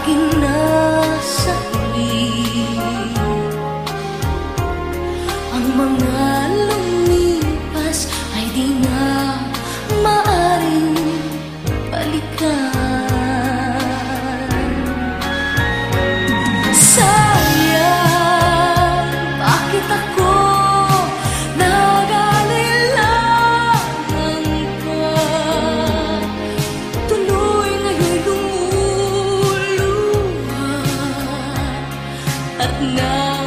aking na enough.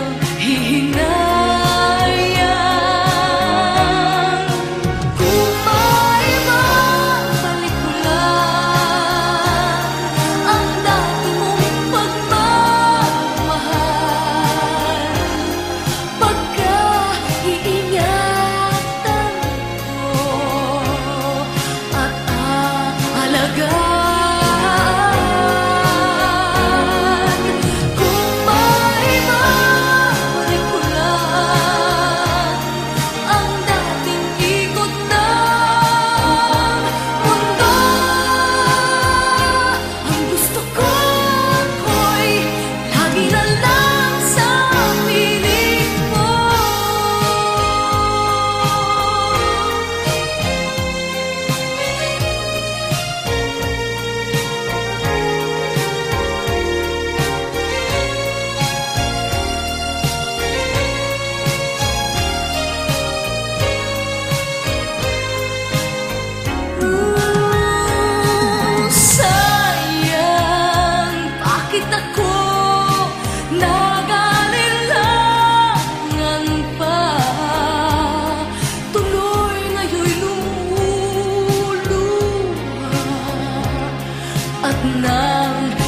at ng